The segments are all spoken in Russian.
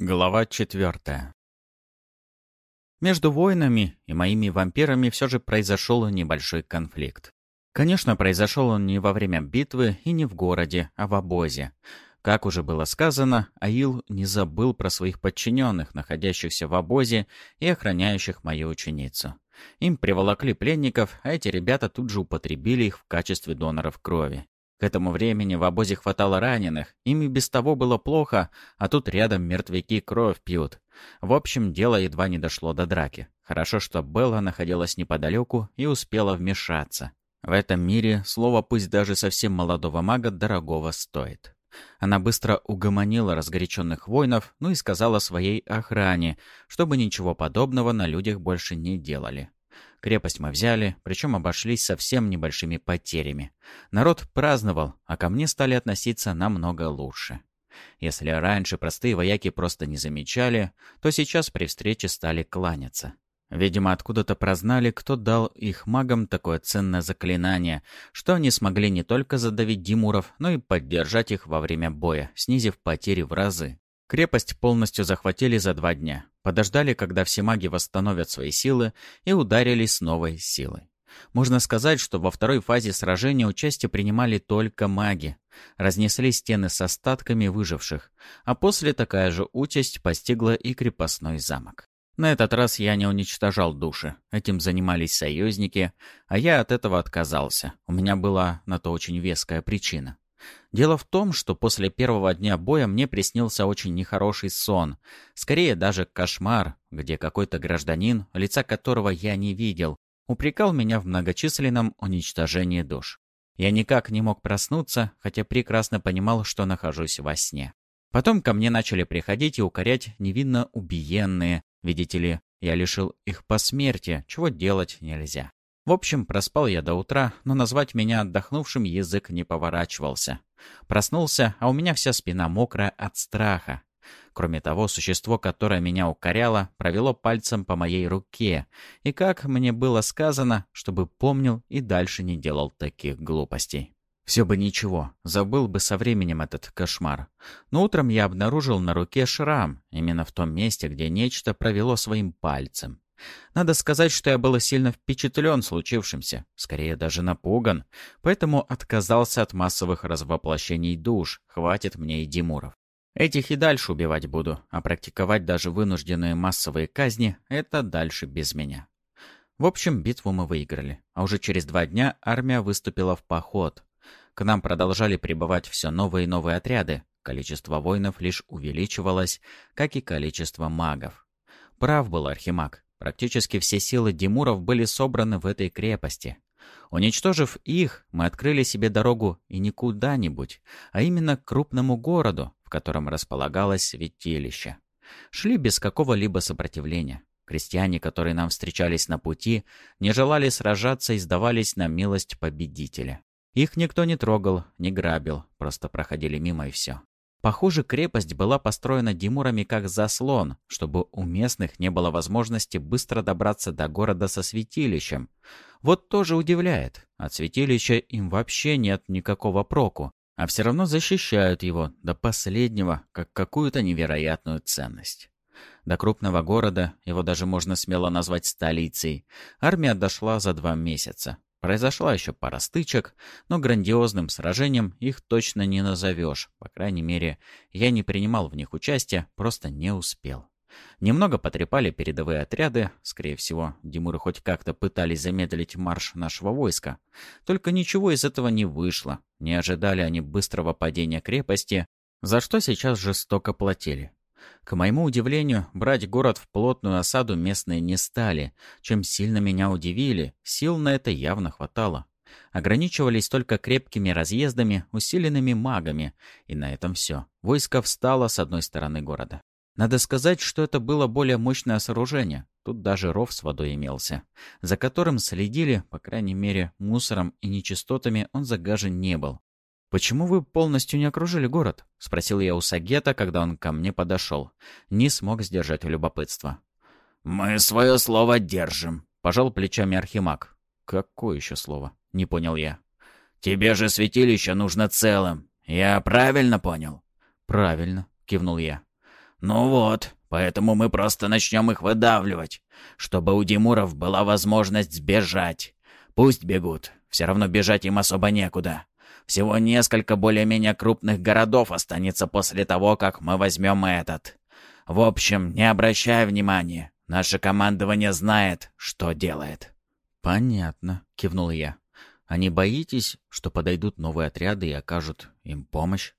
Глава четвертая. Между воинами и моими вампирами все же произошел небольшой конфликт. Конечно, произошел он не во время битвы и не в городе, а в обозе. Как уже было сказано, Аил не забыл про своих подчиненных, находящихся в обозе и охраняющих мою ученицу. Им приволокли пленников, а эти ребята тут же употребили их в качестве доноров крови. К этому времени в обозе хватало раненых, им и без того было плохо, а тут рядом мертвяки кровь пьют. В общем, дело едва не дошло до драки. Хорошо, что Белла находилась неподалеку и успела вмешаться. В этом мире слово «пусть даже совсем молодого мага» дорогого стоит. Она быстро угомонила разгоряченных воинов, ну и сказала своей охране, чтобы ничего подобного на людях больше не делали. Крепость мы взяли, причем обошлись совсем небольшими потерями. Народ праздновал, а ко мне стали относиться намного лучше. Если раньше простые вояки просто не замечали, то сейчас при встрече стали кланяться. Видимо, откуда-то прознали, кто дал их магам такое ценное заклинание, что они смогли не только задавить Димуров, но и поддержать их во время боя, снизив потери в разы. Крепость полностью захватили за два дня. Подождали, когда все маги восстановят свои силы, и ударили с новой силой. Можно сказать, что во второй фазе сражения участие принимали только маги. Разнесли стены с остатками выживших, а после такая же участь постигла и крепостной замок. На этот раз я не уничтожал души. Этим занимались союзники, а я от этого отказался. У меня была на то очень веская причина. Дело в том, что после первого дня боя мне приснился очень нехороший сон. Скорее даже кошмар, где какой-то гражданин, лица которого я не видел, упрекал меня в многочисленном уничтожении душ. Я никак не мог проснуться, хотя прекрасно понимал, что нахожусь во сне. Потом ко мне начали приходить и укорять невинно убиенные. Видите ли, я лишил их по смерти, чего делать нельзя. В общем, проспал я до утра, но назвать меня отдохнувшим язык не поворачивался. Проснулся, а у меня вся спина мокрая от страха. Кроме того, существо, которое меня укоряло, провело пальцем по моей руке, и, как мне было сказано, чтобы помнил и дальше не делал таких глупостей. Все бы ничего, забыл бы со временем этот кошмар. Но утром я обнаружил на руке шрам, именно в том месте, где нечто провело своим пальцем. Надо сказать, что я был сильно впечатлен случившимся, скорее даже напуган, поэтому отказался от массовых развоплощений душ, хватит мне и Димуров. Этих и дальше убивать буду, а практиковать даже вынужденные массовые казни — это дальше без меня. В общем, битву мы выиграли, а уже через два дня армия выступила в поход. К нам продолжали прибывать все новые и новые отряды, количество воинов лишь увеличивалось, как и количество магов. Прав был Архимаг, Практически все силы Димуров были собраны в этой крепости. Уничтожив их, мы открыли себе дорогу и не куда-нибудь, а именно к крупному городу, в котором располагалось святилище. Шли без какого-либо сопротивления. Крестьяне, которые нам встречались на пути, не желали сражаться и сдавались на милость победителя. Их никто не трогал, не грабил, просто проходили мимо и все. Похоже, крепость была построена Димурами как заслон, чтобы у местных не было возможности быстро добраться до города со святилищем. Вот тоже удивляет. От святилища им вообще нет никакого проку, а все равно защищают его до последнего, как какую-то невероятную ценность. До крупного города, его даже можно смело назвать столицей, армия дошла за два месяца. Произошла еще пара стычек, но грандиозным сражением их точно не назовешь. По крайней мере, я не принимал в них участия, просто не успел. Немного потрепали передовые отряды, скорее всего, Димуры хоть как-то пытались замедлить марш нашего войска. Только ничего из этого не вышло. Не ожидали они быстрого падения крепости, за что сейчас жестоко платили. К моему удивлению, брать город в плотную осаду местные не стали, чем сильно меня удивили, сил на это явно хватало. Ограничивались только крепкими разъездами, усиленными магами, и на этом все. Войско встало с одной стороны города. Надо сказать, что это было более мощное сооружение. Тут даже ров с водой имелся, за которым следили, по крайней мере, мусором и нечистотами он загажен не был. «Почему вы полностью не окружили город?» — спросил я у Сагета, когда он ко мне подошел. Не смог сдержать любопытство. «Мы свое слово держим», — пожал плечами Архимаг. «Какое еще слово?» — не понял я. «Тебе же святилище нужно целым. Я правильно понял?» «Правильно», — кивнул я. «Ну вот, поэтому мы просто начнем их выдавливать, чтобы у Димуров была возможность сбежать. Пусть бегут, все равно бежать им особо некуда. Всего несколько более-менее крупных городов останется после того, как мы возьмем этот. В общем, не обращай внимания, наше командование знает, что делает». «Понятно», — кивнул я. «А не боитесь, что подойдут новые отряды и окажут им помощь?»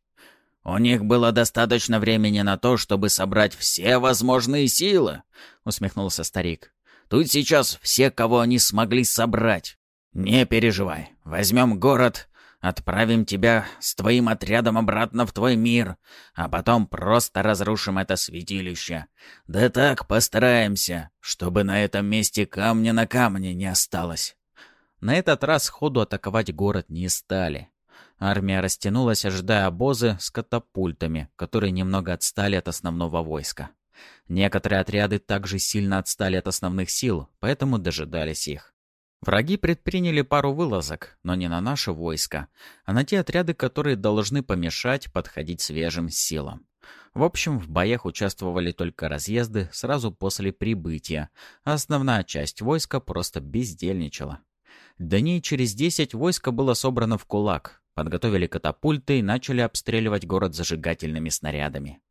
«У них было достаточно времени на то, чтобы собрать все возможные силы», — усмехнулся старик. «Тут сейчас все, кого они смогли собрать. Не переживай, возьмем город, отправим тебя с твоим отрядом обратно в твой мир, а потом просто разрушим это святилище. Да так постараемся, чтобы на этом месте камня на камне не осталось». На этот раз ходу атаковать город не стали. Армия растянулась, ожидая обозы с катапультами, которые немного отстали от основного войска. Некоторые отряды также сильно отстали от основных сил, поэтому дожидались их. Враги предприняли пару вылазок, но не на наше войско, а на те отряды, которые должны помешать подходить свежим силам. В общем, в боях участвовали только разъезды сразу после прибытия, а основная часть войска просто бездельничала. Дней через десять войско было собрано в кулак, подготовили катапульты и начали обстреливать город зажигательными снарядами.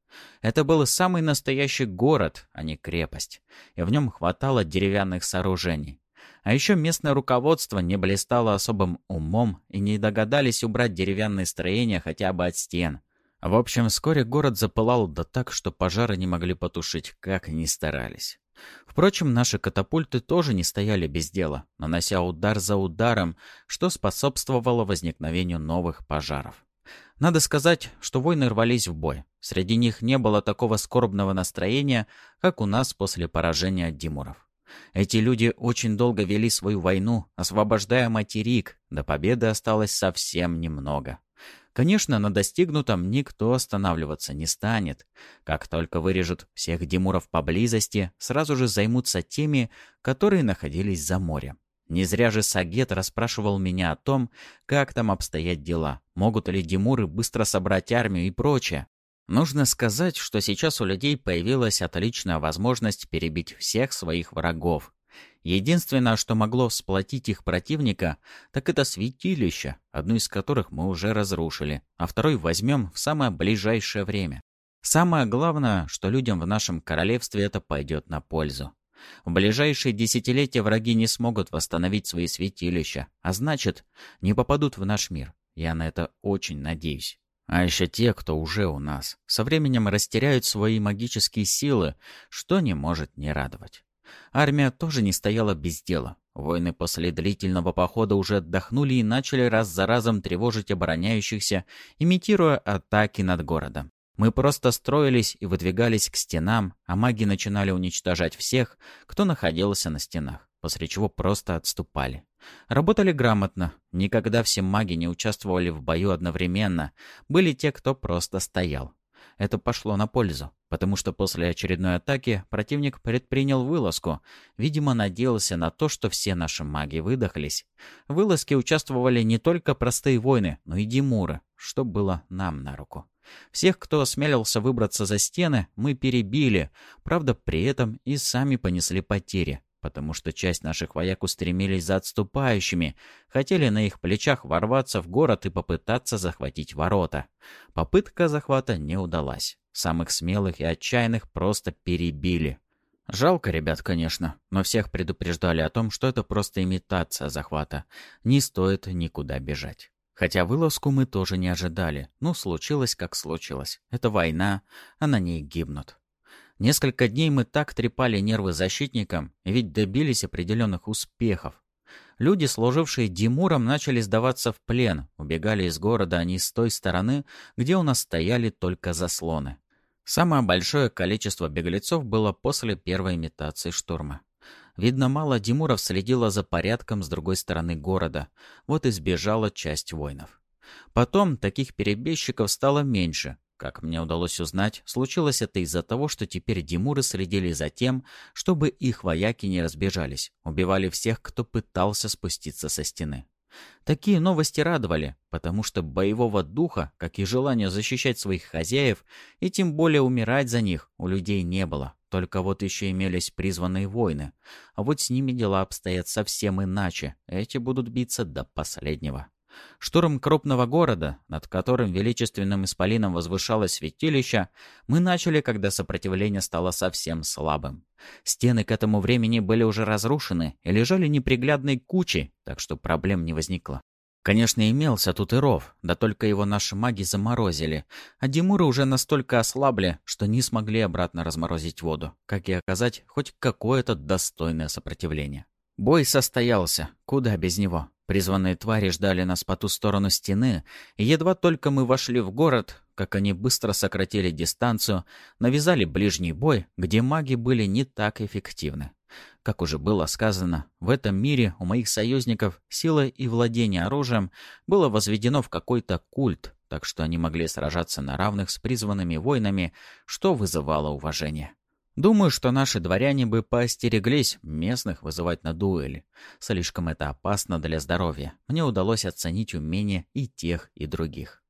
Это был самый настоящий город, а не крепость, и в нем хватало деревянных сооружений. А еще местное руководство не блистало особым умом и не догадались убрать деревянные строения хотя бы от стен. В общем, вскоре город запылал да так, что пожары не могли потушить, как ни старались. Впрочем, наши катапульты тоже не стояли без дела, нанося удар за ударом, что способствовало возникновению новых пожаров. Надо сказать, что войны рвались в бой. Среди них не было такого скорбного настроения, как у нас после поражения от Димуров. Эти люди очень долго вели свою войну, освобождая материк, до победы осталось совсем немного. Конечно, на достигнутом никто останавливаться не станет. Как только вырежут всех Димуров поблизости, сразу же займутся теми, которые находились за морем. Не зря же Сагет расспрашивал меня о том, как там обстоят дела, могут ли Димуры быстро собрать армию и прочее. Нужно сказать, что сейчас у людей появилась отличная возможность перебить всех своих врагов, Единственное, что могло сплотить их противника, так это святилище, одно из которых мы уже разрушили, а второй возьмем в самое ближайшее время. Самое главное, что людям в нашем королевстве это пойдет на пользу. В ближайшие десятилетия враги не смогут восстановить свои святилища, а значит, не попадут в наш мир. Я на это очень надеюсь. А еще те, кто уже у нас, со временем растеряют свои магические силы, что не может не радовать. Армия тоже не стояла без дела. Воины после длительного похода уже отдохнули и начали раз за разом тревожить обороняющихся, имитируя атаки над городом. Мы просто строились и выдвигались к стенам, а маги начинали уничтожать всех, кто находился на стенах, после чего просто отступали. Работали грамотно. Никогда все маги не участвовали в бою одновременно. Были те, кто просто стоял. Это пошло на пользу, потому что после очередной атаки противник предпринял вылазку. Видимо, надеялся на то, что все наши маги выдохлись. В вылазке участвовали не только простые воины, но и Димуры, что было нам на руку. Всех, кто осмелился выбраться за стены, мы перебили, правда, при этом и сами понесли потери потому что часть наших вояк устремились за отступающими, хотели на их плечах ворваться в город и попытаться захватить ворота. Попытка захвата не удалась. Самых смелых и отчаянных просто перебили. Жалко ребят, конечно, но всех предупреждали о том, что это просто имитация захвата. Не стоит никуда бежать. Хотя вылазку мы тоже не ожидали. Ну, случилось, как случилось. Это война, а на ней гибнут. Несколько дней мы так трепали нервы защитникам, ведь добились определенных успехов. Люди, служившие Димуром, начали сдаваться в плен, убегали из города они с той стороны, где у нас стояли только заслоны. Самое большое количество беглецов было после первой имитации штурма. Видно, мало Димуров следило за порядком с другой стороны города, вот и сбежала часть воинов. Потом таких перебежчиков стало меньше, как мне удалось узнать, случилось это из-за того, что теперь Димуры следили за тем, чтобы их вояки не разбежались, убивали всех, кто пытался спуститься со стены. Такие новости радовали, потому что боевого духа, как и желания защищать своих хозяев, и тем более умирать за них, у людей не было. Только вот еще имелись призванные воины. А вот с ними дела обстоят совсем иначе. Эти будут биться до последнего. Штурм крупного города, над которым величественным исполином возвышалось святилище, мы начали, когда сопротивление стало совсем слабым. Стены к этому времени были уже разрушены и лежали неприглядной кучей, так что проблем не возникло. Конечно, имелся тут и ров, да только его наши маги заморозили, а Димуры уже настолько ослабли, что не смогли обратно разморозить воду, как и оказать хоть какое-то достойное сопротивление. Бой состоялся, куда без него. Призванные твари ждали нас по ту сторону стены, и едва только мы вошли в город, как они быстро сократили дистанцию, навязали ближний бой, где маги были не так эффективны. Как уже было сказано, в этом мире у моих союзников сила и владение оружием было возведено в какой-то культ, так что они могли сражаться на равных с призванными воинами, что вызывало уважение. Думаю, что наши дворяне бы поостереглись местных вызывать на дуэли. Слишком это опасно для здоровья. Мне удалось оценить умения и тех, и других.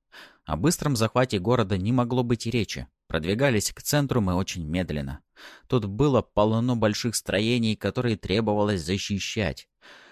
О быстром захвате города не могло быть и речи. Продвигались к центру мы очень медленно. Тут было полно больших строений, которые требовалось защищать.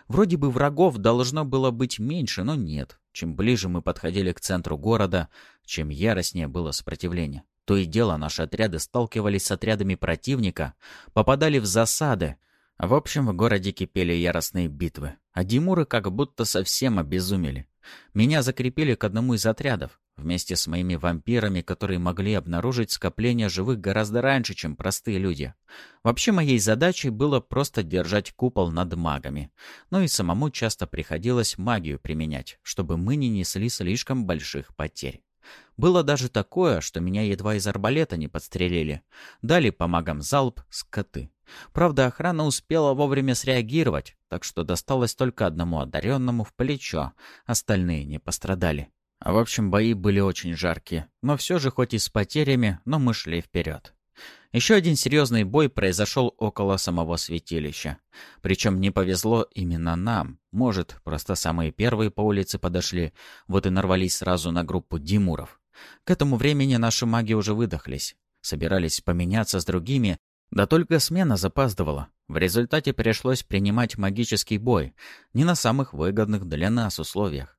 Вроде бы врагов должно было быть меньше, но нет. Чем ближе мы подходили к центру города, чем яростнее было сопротивление. То и дело наши отряды сталкивались с отрядами противника, попадали в засады. В общем, в городе кипели яростные битвы, а Димуры как будто совсем обезумели. Меня закрепили к одному из отрядов, вместе с моими вампирами, которые могли обнаружить скопление живых гораздо раньше, чем простые люди. Вообще, моей задачей было просто держать купол над магами. Но и самому часто приходилось магию применять, чтобы мы не несли слишком больших потерь. Было даже такое, что меня едва из арбалета не подстрелили. Дали по магам залп скоты. Правда, охрана успела вовремя среагировать, так что досталось только одному одаренному в плечо, остальные не пострадали. А в общем, бои были очень жаркие, но все же хоть и с потерями, но мы шли вперед. Еще один серьезный бой произошел около самого святилища. Причем не повезло именно нам. Может, просто самые первые по улице подошли, вот и нарвались сразу на группу Димуров. К этому времени наши маги уже выдохлись. Собирались поменяться с другими, да только смена запаздывала. В результате пришлось принимать магический бой, не на самых выгодных для нас условиях.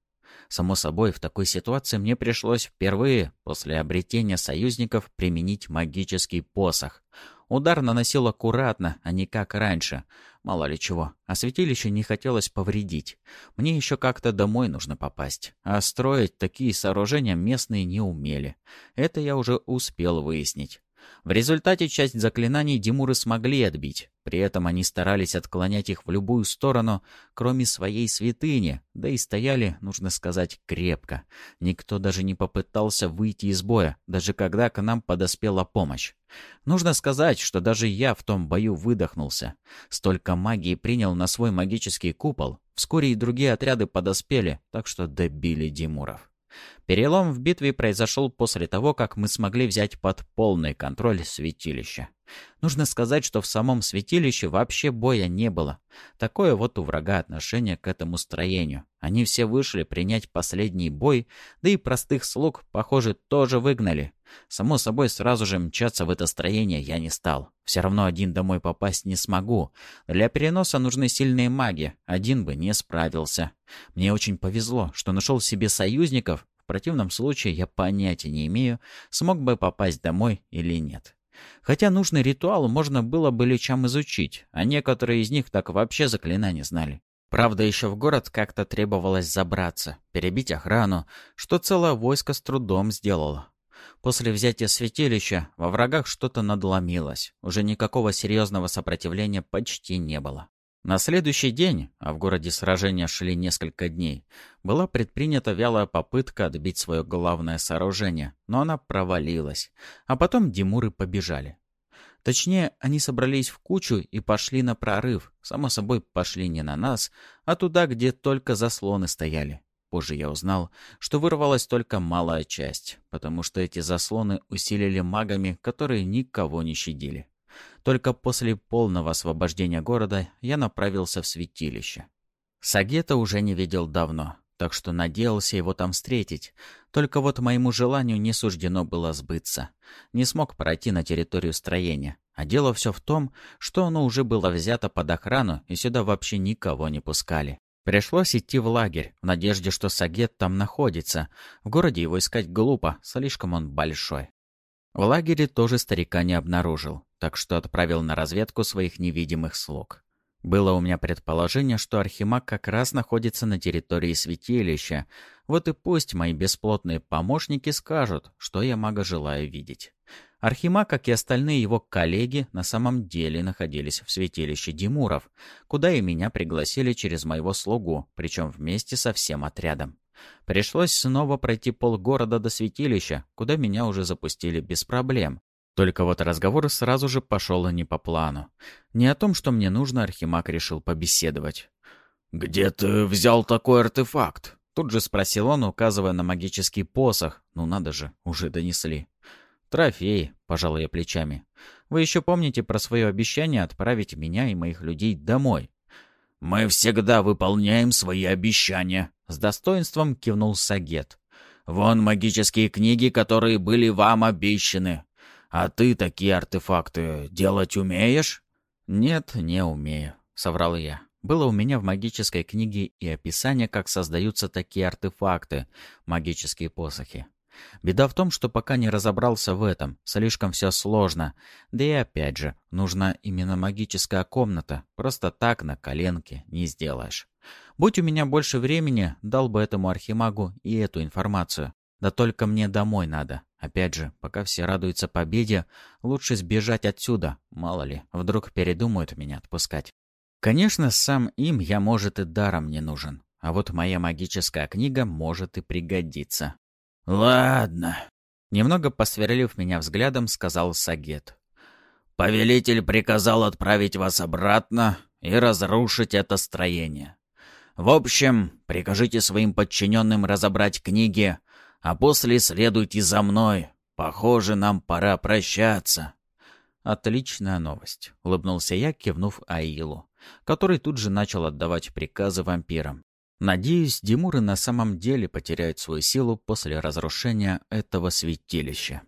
Само собой, в такой ситуации мне пришлось впервые, после обретения союзников, применить магический посох. Удар наносил аккуратно, а не как раньше. Мало ли чего. А святилище не хотелось повредить. Мне еще как-то домой нужно попасть. А строить такие сооружения местные не умели. Это я уже успел выяснить. В результате часть заклинаний Димуры смогли отбить. При этом они старались отклонять их в любую сторону, кроме своей святыни, да и стояли, нужно сказать, крепко. Никто даже не попытался выйти из боя, даже когда к нам подоспела помощь. Нужно сказать, что даже я в том бою выдохнулся. Столько магии принял на свой магический купол. Вскоре и другие отряды подоспели, так что добили Димуров. Перелом в битве произошел после того, как мы смогли взять под полный контроль святилище. Нужно сказать, что в самом святилище вообще боя не было. Такое вот у врага отношение к этому строению. Они все вышли принять последний бой, да и простых слуг, похоже, тоже выгнали. Само собой, сразу же мчаться в это строение я не стал. Все равно один домой попасть не смогу. Для переноса нужны сильные маги, один бы не справился. Мне очень повезло, что нашел себе союзников, в противном случае я понятия не имею, смог бы попасть домой или нет. Хотя нужный ритуал можно было бы лечам изучить, а некоторые из них так вообще заклинания знали. Правда, еще в город как-то требовалось забраться, перебить охрану, что целое войско с трудом сделало. После взятия святилища во врагах что-то надломилось, уже никакого серьезного сопротивления почти не было. На следующий день, а в городе сражения шли несколько дней, была предпринята вялая попытка отбить свое главное сооружение, но она провалилась. А потом Димуры побежали. Точнее, они собрались в кучу и пошли на прорыв. Само собой, пошли не на нас, а туда, где только заслоны стояли. Позже я узнал, что вырвалась только малая часть, потому что эти заслоны усилили магами, которые никого не щадили. Только после полного освобождения города я направился в святилище. Сагета уже не видел давно, так что надеялся его там встретить. Только вот моему желанию не суждено было сбыться. Не смог пройти на территорию строения. А дело все в том, что оно уже было взято под охрану, и сюда вообще никого не пускали. Пришлось идти в лагерь, в надежде, что Сагет там находится. В городе его искать глупо, слишком он большой. В лагере тоже старика не обнаружил, так что отправил на разведку своих невидимых слуг. Было у меня предположение, что Архимаг как раз находится на территории святилища. Вот и пусть мои бесплотные помощники скажут, что я мага желаю видеть. Архимаг, как и остальные его коллеги, на самом деле находились в святилище Димуров, куда и меня пригласили через моего слугу, причем вместе со всем отрядом. Пришлось снова пройти полгорода до святилища, куда меня уже запустили без проблем. Только вот разговор сразу же пошел не по плану. Не о том, что мне нужно, Архимаг решил побеседовать. «Где ты взял такой артефакт?» Тут же спросил он, указывая на магический посох. Ну надо же, уже донесли. «Трофей», — пожал я плечами. «Вы еще помните про свое обещание отправить меня и моих людей домой?» «Мы всегда выполняем свои обещания», — с достоинством кивнул Сагет. «Вон магические книги, которые были вам обещаны. А ты такие артефакты делать умеешь?» «Нет, не умею», — соврал я. Было у меня в магической книге и описание, как создаются такие артефакты, магические посохи. Беда в том, что пока не разобрался в этом, слишком все сложно. Да и опять же, нужна именно магическая комната. Просто так на коленке не сделаешь. Будь у меня больше времени, дал бы этому архимагу и эту информацию. Да только мне домой надо. Опять же, пока все радуются победе, лучше сбежать отсюда. Мало ли, вдруг передумают меня отпускать. Конечно, сам им я, может, и даром не нужен. А вот моя магическая книга может и пригодиться. «Ладно», — немного посверлив меня взглядом, сказал Сагет. «Повелитель приказал отправить вас обратно и разрушить это строение. В общем, прикажите своим подчиненным разобрать книги, а после следуйте за мной. Похоже, нам пора прощаться». «Отличная новость», — улыбнулся я, кивнув Аилу, который тут же начал отдавать приказы вампирам. Надеюсь, Димуры на самом деле потеряют свою силу после разрушения этого святилища.